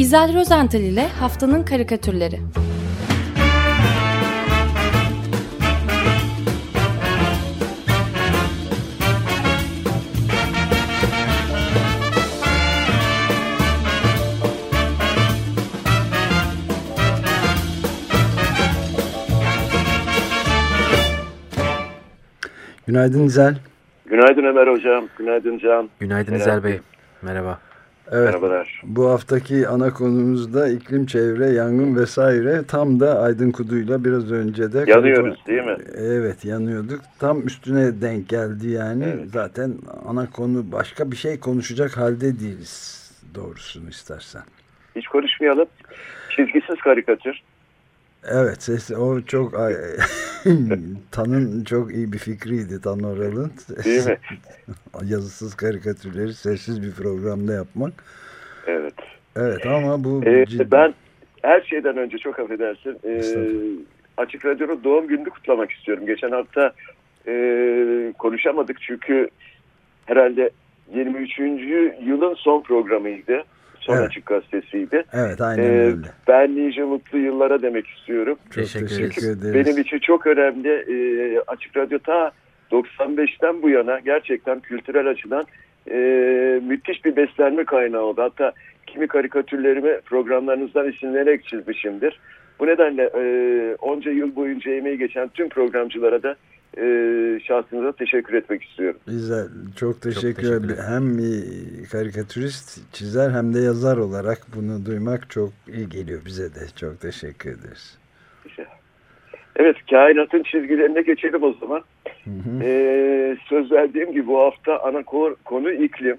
İzel Rozental ile Haftanın Karikatürleri Günaydın İzel. Günaydın Ömer Hocam. Günaydın Can. Günaydın İzel Bey. Merhaba. Evet, Merhabalar. Bu haftaki ana konumuzda iklim, çevre, yangın vesaire. Tam da Aydın Kudu'yla biraz önce de... Yanıyoruz değil mi? Evet yanıyorduk. Tam üstüne denk geldi yani. Evet. Zaten ana konu başka bir şey konuşacak halde değiliz. Doğrusunu istersen. Hiç konuşmayalım. Çizgisiz karikatür. Evet ses o çok Tan'ın çok iyi bir fikriydi Tan Oral'ın. Değil mi? Yazısız karikatürleri sessiz bir programda yapmak. Evet. Evet ama bu Ee, ciddi. ben her şeyden önce çok affedersin. Estağfurullah. Açık Radyo'nun doğum gününü kutlamak istiyorum. Geçen hafta e, konuşamadık çünkü herhalde 23. yılın son programıydı. Son Evet. açık gazetesiydi. Evet aynen Ee, öyle. ben nice mutlu yıllara demek istiyorum. Çok Teşekkür teşekkür, ederiz. Benim için çok önemli. Ee, Açık Radyo ta 95'ten bu yana gerçekten kültürel açıdan e, müthiş bir beslenme kaynağı oldu. Hatta kimi karikatürlerimi programlarınızdan isimlenerek çizmişimdir. Bu nedenle e, onca yıl boyunca emeği geçen tüm programcılara da e, şahsınıza teşekkür etmek istiyorum. Güzel. Çok teşekkür teşekkür ederim. ederim. Hem bir karikatürist, çizer hem de yazar olarak bunu duymak çok iyi geliyor bize de. Çok teşekkür ederiz. Evet, kainatın çizgilerine geçelim o zaman. Hı hı. Ee, söz verdiğim gibi bu hafta ana ko- konu iklim.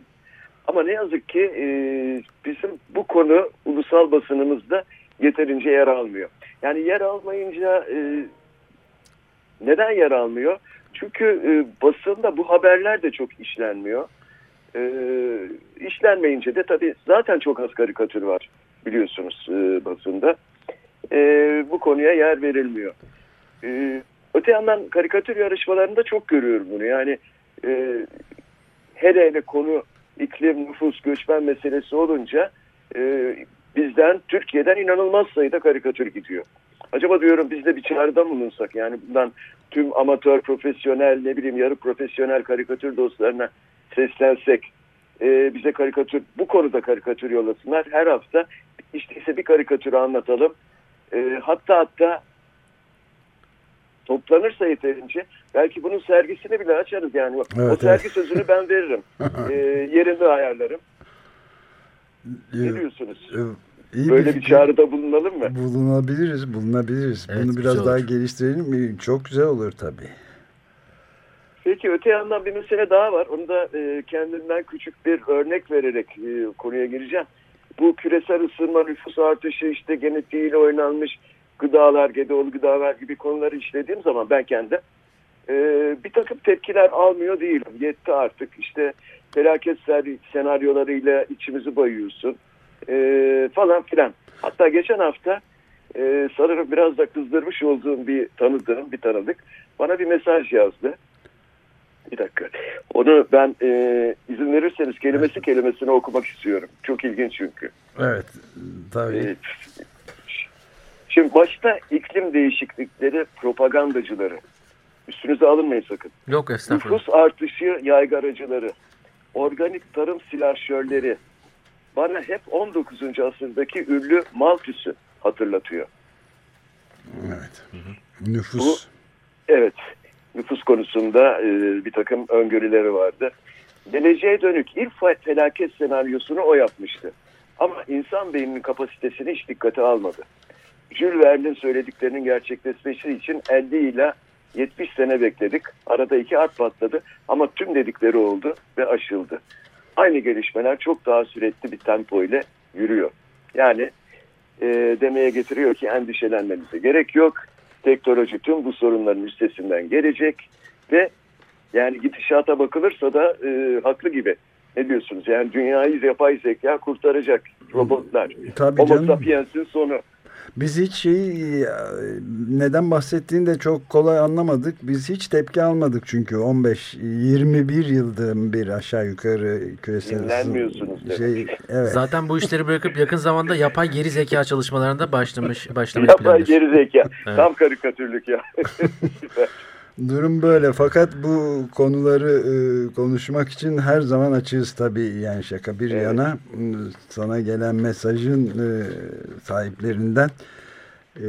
Ama ne yazık ki e, bizim bu konu ulusal basınımızda yeterince yer almıyor. Yani yer almayınca e, neden yer almıyor? Çünkü e, basında bu haberler de çok işlenmiyor. E, işlenmeyince de tabii zaten çok az karikatür var biliyorsunuz e, basında. E, bu konuya yer verilmiyor. E, öte yandan karikatür yarışmalarında çok görüyorum bunu. Yani e, hele hele konu iklim, nüfus, göçmen meselesi olunca e, bizden, Türkiye'den inanılmaz sayıda karikatür gidiyor. Acaba diyorum biz de bir çağrıda mı bulunsak? Yani bundan tüm amatör, profesyonel, ne bileyim yarı profesyonel karikatür dostlarına seslensek, e, bize karikatür, bu konuda karikatür yollasınlar. Her hafta işte ise bir karikatürü anlatalım. E, hatta hatta toplanırsa yeterince belki bunun sergisini bile açarız yani. o Evet, sergi sözünü ben veririm. e, yerinde ayarlarım. Ne diyorsunuz? İyi Böyle bir fikir. çağrıda bulunalım mı? Bulunabiliriz, bulunabiliriz. Evet, Bunu biraz daha olur. geliştirelim. Çok güzel olur tabii. Peki öte yandan bir mesele daha var. Onu da e, kendimden küçük bir örnek vererek e, konuya gireceğim. Bu küresel ısınma, nüfus artışı, işte genetiğiyle oynanmış gıdalar, GDO'lu gıdalar gibi konuları işlediğim zaman ben kendim e, bir takım tepkiler almıyor değilim. Yetti artık. İşte felaket sen- senaryolarıyla içimizi bayıyorsun e, falan filan. Hatta geçen hafta e, sanırım biraz da kızdırmış olduğum bir tanıdığım, bir tanıdık bana bir mesaj yazdı. Bir dakika. Onu ben e, izin verirseniz kelimesi kelimesine okumak istiyorum. Çok ilginç çünkü. Evet, tabii. E, şimdi başta iklim değişiklikleri propagandacıları. Üstünüze alınmayın sakın. Yok estağfurullah. Nüfus artışı yaygaracıları, organik tarım silahşörleri bana hep 19. asırdaki ünlü Malthus'u hatırlatıyor. Evet. Nüfus. Evet, nüfus konusunda e, bir takım öngörüleri vardı. Geleceğe dönük ilk fe- felaket senaryosunu o yapmıştı. Ama insan beyninin kapasitesini hiç dikkate almadı. Jules Verne'in söylediklerinin gerçekleşmesi için 50 ile 70 sene bekledik. Arada iki harp patladı ama tüm dedikleri oldu ve aşıldı. Aynı gelişmeler çok daha sürekli bir tempo ile yürüyor. Yani e, demeye getiriyor ki endişelenmenize gerek yok. Teknoloji tüm bu sorunların üstesinden gelecek ve yani gidişata bakılırsa da e, haklı gibi. Ne diyorsunuz? Yani dünyayı yapay zeka kurtaracak robotlar. Tabii Homo sapiens'in sonu. Biz hiç şeyi neden bahsettiğini de çok kolay anlamadık. Biz hiç tepki almadık çünkü 15-21 yıldır bir aşağı yukarı küresel Dinlenmiyorsunuz şey, evet. Zaten bu işleri bırakıp yakın zamanda yapay geri zeka çalışmalarında başlamış başlamayı Yapay geri zeka. evet. Tam karikatürlük ya. Durum böyle fakat bu konuları e, konuşmak için her zaman açığız tabii yani şaka bir evet. yana sana gelen mesajın e, sahiplerinden e,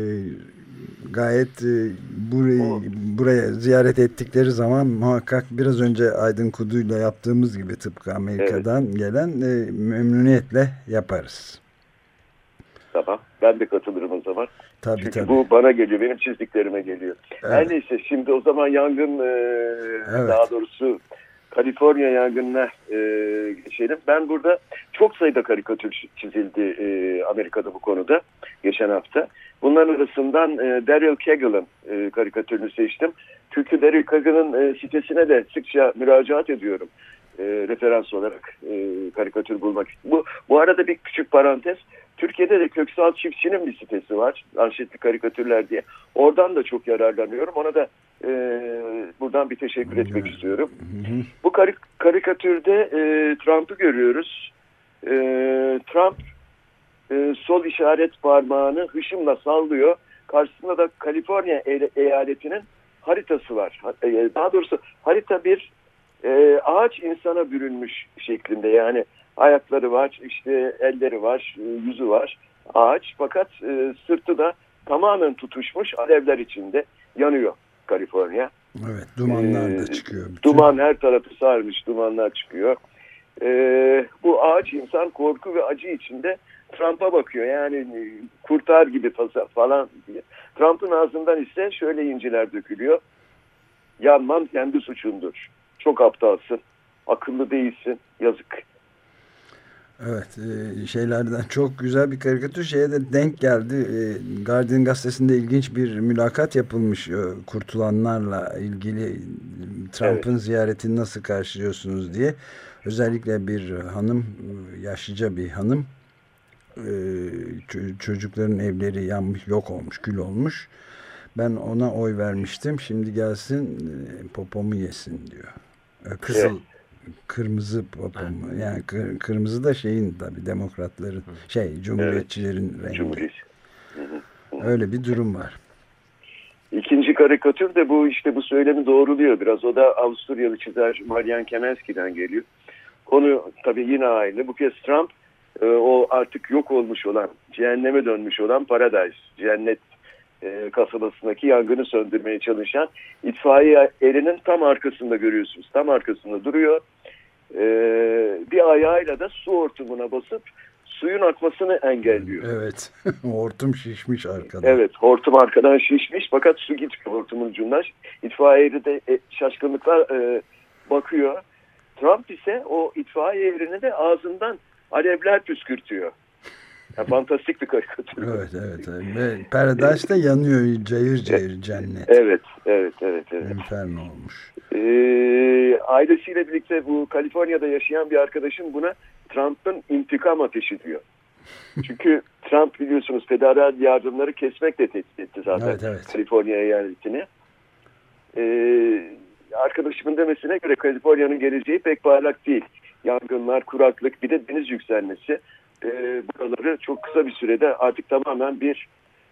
gayet e, burayı o. buraya ziyaret ettikleri zaman muhakkak biraz önce Aydın Kudu'yla yaptığımız gibi tıpkı Amerika'dan evet. gelen e, memnuniyetle yaparız. Tamam. Ben de katılırım o zaman. Tabii, Çünkü tabii. bu bana geliyor, benim çizdiklerime geliyor. Evet. Her neyse şimdi o zaman yangın, e, evet. daha doğrusu Kaliforniya yangınına e, geçelim. Ben burada çok sayıda karikatür çizildi e, Amerika'da bu konuda geçen hafta. Bunların arasından e, Daryl Kegel'ın e, karikatürünü seçtim. Çünkü Daryl Kegel'ın e, sitesine de sıkça müracaat ediyorum e, referans olarak e, karikatür bulmak. Bu, bu arada bir küçük parantez. Türkiye'de de Köksal Çiftçi'nin bir sitesi var. Manşetli karikatürler diye. Oradan da çok yararlanıyorum. Ona da e, buradan bir teşekkür etmek istiyorum. Bu karik karikatürde e, Trump'ı görüyoruz. E, Trump e, sol işaret parmağını hışımla sallıyor. Karşısında da Kaliforniya eyaletinin haritası var. E, daha doğrusu harita bir e, ağaç insana bürünmüş şeklinde yani ayakları var, işte elleri var, e, yüzü var ağaç fakat e, sırtı da tamamen tutuşmuş alevler içinde yanıyor Kaliforniya. Evet dumanlar da e, çıkıyor. Bütün. Duman her tarafı sarmış dumanlar çıkıyor. E, bu ağaç insan korku ve acı içinde Trump'a bakıyor yani e, kurtar gibi falan diye. Trump'ın ağzından ise şöyle inciler dökülüyor. Yanman kendi suçundur. Çok aptalsın. Akıllı değilsin. Yazık. Evet e, şeylerden çok güzel bir karikatür şeye de denk geldi. E, Guardian gazetesinde ilginç bir mülakat yapılmış e, kurtulanlarla ilgili Trump'ın evet. ziyaretini nasıl karşılıyorsunuz diye. Özellikle bir hanım yaşlıca bir hanım çocukların evleri yanmış yok olmuş kül olmuş. Ben ona oy vermiştim şimdi gelsin popomu yesin diyor. Kızıl evet kırmızı popom. Yani kır, kırmızı da şeyin tabi demokratların şey cumhuriyetçilerin evet. rengi. Cumhuriyet. Öyle bir durum var. İkinci karikatür de bu işte bu söylemi doğruluyor biraz. O da Avusturyalı çizer Marian Kemenski'den geliyor. Konu tabii yine aynı. Bu kez Trump e, o artık yok olmuş olan, cehenneme dönmüş olan Paradise, cennet e, kasabasındaki yangını söndürmeye çalışan itfaiye erinin tam arkasında görüyorsunuz. Tam arkasında duruyor. E, bir ayağıyla da su hortumuna basıp suyun akmasını engelliyor. Evet. Hortum şişmiş arkadan. Evet. Hortum arkadan şişmiş fakat su gitmiyor hortumun ucundan. İtfaiye eri de e, şaşkınlıkla e, bakıyor. Trump ise o itfaiye erini de ağzından alevler püskürtüyor. Yani fantastik bir karikatür. Evet, evet. Ve Paradise'da yanıyor cayır cayır cennet. Evet, evet, evet. evet. Inferno olmuş. Ee, ailesiyle birlikte bu Kaliforniya'da yaşayan bir arkadaşım buna Trump'ın intikam ateşi diyor. Çünkü Trump biliyorsunuz federal yardımları kesmekle tehdit etti zaten evet, evet. Kaliforniya eyaletini. Ee, arkadaşımın demesine göre Kaliforniya'nın geleceği pek parlak değil. Yangınlar, kuraklık, bir de deniz yükselmesi e, buraları çok kısa bir sürede artık tamamen bir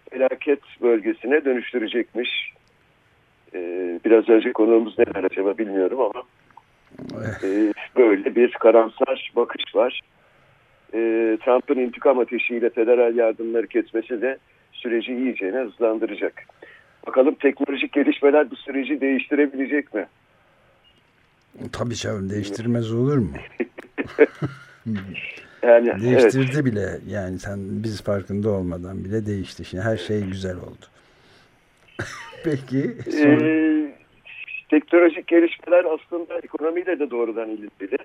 felaket bölgesine dönüştürecekmiş. E, biraz önce konuğumuz neler acaba bilmiyorum ama e, böyle bir karamsar bakış var. E, Trump'ın intikam ateşiyle federal yardımları kesmesi de süreci iyicene hızlandıracak. Bakalım teknolojik gelişmeler bu süreci değiştirebilecek mi? Tabii canım değiştirmez olur mu? Yani, Değiştirdi evet. bile yani sen biz farkında olmadan bile değişti. Şimdi her şey güzel oldu. Peki. Sonra... Ee, teknolojik gelişmeler aslında ekonomiyle de doğrudan ilgili.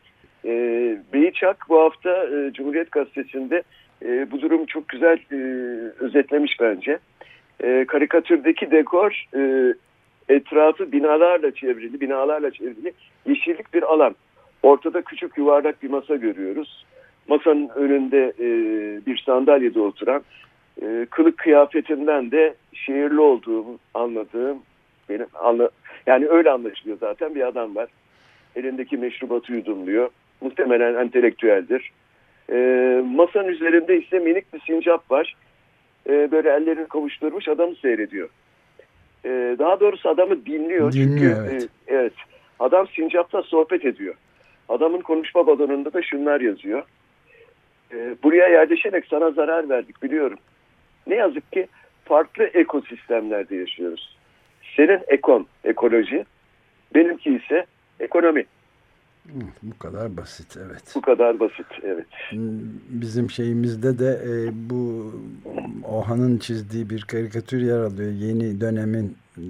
Ee, Beyçak bu hafta e, Cumhuriyet Gazetesi'nde e, bu durum çok güzel e, özetlemiş bence. E, karikatürdeki dekor e, etrafı binalarla çevrili, binalarla çevrili yeşillik bir alan. Ortada küçük yuvarlak bir masa görüyoruz masanın önünde e, bir sandalyede oturan E, kılık kıyafetinden de şehirli olduğumu anladığım benim anla yani öyle anlaşılıyor zaten bir adam var. Elindeki meşrubatı yudumluyor. Muhtemelen entelektüeldir. E, masanın üzerinde ise minik bir sincap var. E, böyle ellerini kavuşturmuş adamı seyrediyor. E, daha doğrusu adamı dinliyor. Dinliyor çünkü, evet. E, evet. Adam sincapla sohbet ediyor. Adamın konuşma balonunda da şunlar yazıyor. E, buraya yerleşerek sana zarar verdik biliyorum. Ne yazık ki farklı ekosistemlerde yaşıyoruz. Senin ekon, ekoloji, benimki ise ekonomi. Bu kadar basit evet. Bu kadar basit, evet. Bizim şeyimizde de e, bu Oha'nın çizdiği bir karikatür yer alıyor. Yeni dönemin e,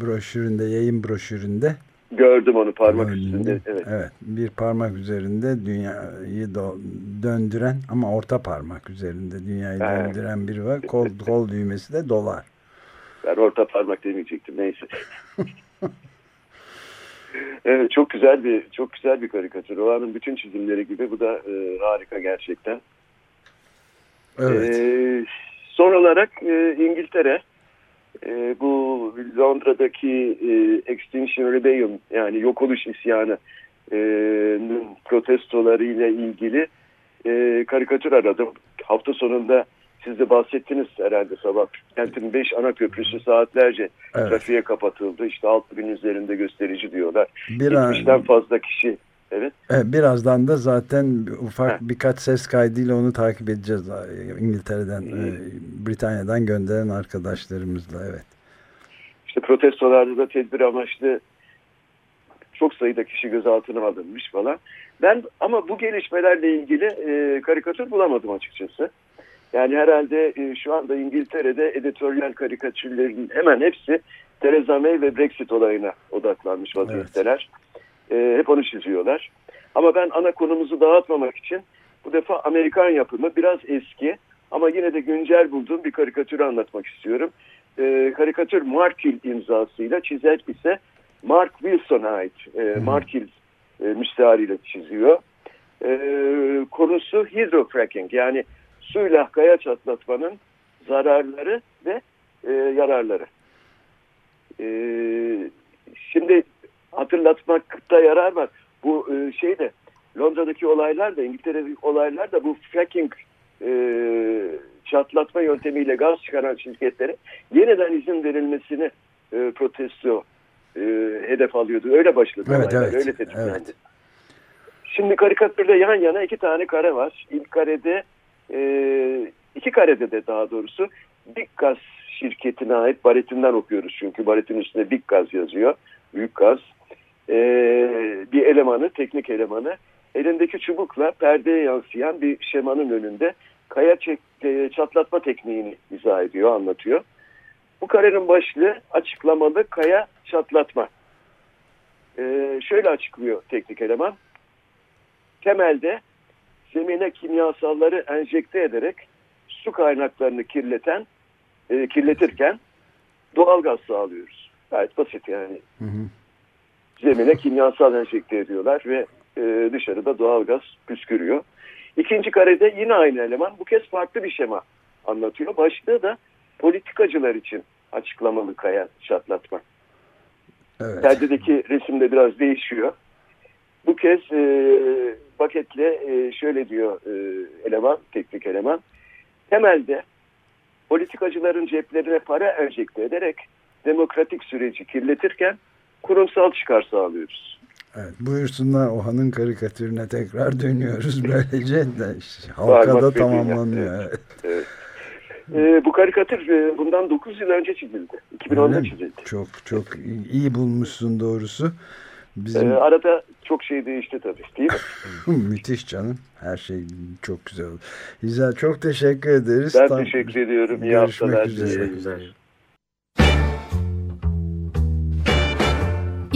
broşüründe, yayın broşüründe. Gördüm onu parmak Önünde. üstünde. Evet. Evet, bir parmak üzerinde dünyayı döndüren ama orta parmak üzerinde dünyayı Evet. döndüren biri var. Kol, kol düğmesi de dolar. Ben orta parmak demeyecektim neyse. evet çok güzel bir çok güzel bir karikatür. Oğanın bütün çizimleri gibi bu da e, harika gerçekten. Evet. Ee, son olarak e, İngiltere e, bu Londra'daki e, Extinction Rebellion yani yok oluş isyanı e, protestolarıyla ilgili e, karikatür aradım. Hafta sonunda siz de bahsettiniz herhalde sabah. Kentin 5 ana köprüsü saatlerce Evet. trafiğe kapatıldı. İşte 6 bin üzerinde gösterici diyorlar. Bir an, 70'ten fazla kişi. Evet. evet, birazdan da zaten ufak Heh. birkaç ses kaydıyla onu takip edeceğiz. İngiltere'den, e, Britanya'dan gönderen arkadaşlarımızla. Evet. İşte protestolarda da tedbir amaçlı çok sayıda kişi gözaltına alınmış falan. Ben ama bu gelişmelerle ilgili e, karikatür bulamadım açıkçası. Yani herhalde e, şu anda İngiltere'de editoryal karikatürlerin hemen hepsi Theresa May ve Brexit olayına odaklanmış vaziyetteler. E, hep onu çiziyorlar. Ama ben ana konumuzu dağıtmamak için bu defa Amerikan yapımı biraz eski ama yine de güncel bulduğum bir karikatürü anlatmak istiyorum. E, karikatür Markil imzasıyla çizer ise Mark Wilson'a ait. E, Markil e, müstehariyle çiziyor. E, konusu hydrofracking yani suyla kaya çatlatmanın zararları ve e, yararları. E, şimdi hatırlatmakta yarar var. Bu e, şeyde Londra'daki olaylar da İngiltere'deki olaylar da bu fracking e, çatlatma yöntemiyle gaz çıkaran şirketlere yeniden izin verilmesini e, protesto e, hedef alıyordu. Öyle başladı Evet, olaylar. evet, Öyle tetiklendi. evet. Şimdi karikatürde yan yana iki tane kare var. İlk karede e, iki karede de daha doğrusu Big Gaz şirketine ait baretinden okuyoruz çünkü baretin üstünde Big Gaz yazıyor. Büyük gaz. E, bir elemanı, teknik elemanı elindeki çubukla perdeye yansıyan bir şemanın önünde kaya çek, e, çatlatma tekniğini izah ediyor, anlatıyor. Bu karenin başlığı açıklamalı kaya çatlatma. E, şöyle açıklıyor teknik eleman temelde zemine kimyasalları enjekte ederek su kaynaklarını kirleten e, kirletirken doğal gaz sağlıyoruz. Gayet basit yani. Hı hı. Zemine kimyasal enjekte ediyorlar ve e, dışarıda doğal gaz püskürüyor. İkinci karede yine aynı eleman bu kez farklı bir şema anlatıyor. Başlığı da politikacılar için açıklamalı kaya çatlatma. Evet. Perdedeki resimde biraz değişiyor. Bu kez e, paketle e, şöyle diyor e, eleman, teknik eleman. Temelde politikacıların ceplerine para enjekte ederek demokratik süreci kirletirken kurumsal çıkar sağlıyoruz. Evet, buyursunlar Oha'nın karikatürüne tekrar dönüyoruz. Böylece de halkada tamamlanıyor. ya, Evet. E, bu karikatür e, bundan 9 yıl önce çizildi. 2010'da Öyle mi? çizildi. Çok çok iyi bulmuşsun doğrusu. E, Bizim arada çok şey değişti tabii değil mi? müthiş canım. Her şey çok güzel oldu. İzel çok teşekkür ederiz. Ben Tam- teşekkür ediyorum. İyi Görüşmek haftalar. üzere. Güzel.